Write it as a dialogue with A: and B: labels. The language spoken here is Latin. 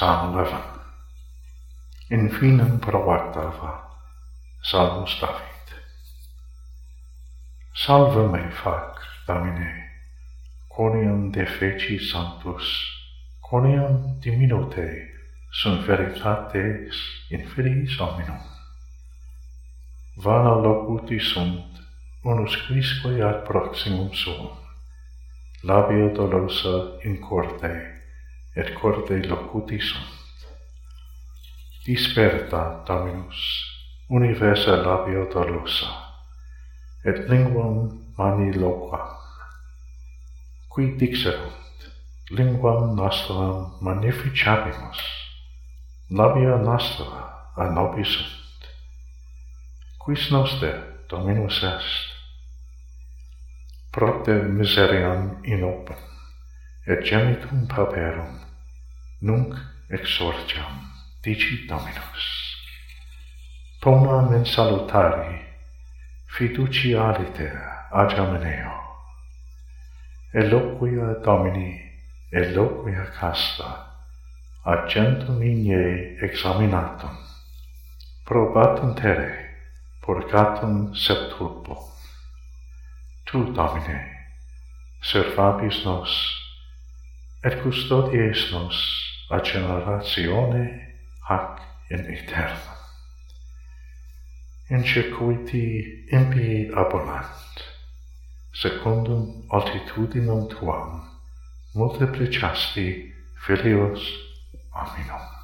A: sanlava in finem provartava, salmus David. Salve me fac, Domine, quoniam defeci sanctus, quoniam diminute sunt veritates infinis hominum. Vana locuti sunt, unus quisque ad proximum suum, labio dolosa in corte, et corde locutis Disperta, Dominus, universa labio dolosa, et linguam mani loquam. Qui dixerunt, linguam nostram magnificabimus, labia nostra a nobis sunt. Quis noster Dominus est, propter miseriam in opem, et genitum pauperum, nunc exorciam dici Dominus. Ponam men salutari fiduci aliter agiameneo. Eloquia Domini, eloquia casta, agentum igne examinatum. Probatum tere, purgatum septulpo. Tu, Domine, servabis nos, et custodies nos, a generatione hac in aeterna. In circuiti impii abonant, secundum altitudinum tuam multiplicasti filios aminum.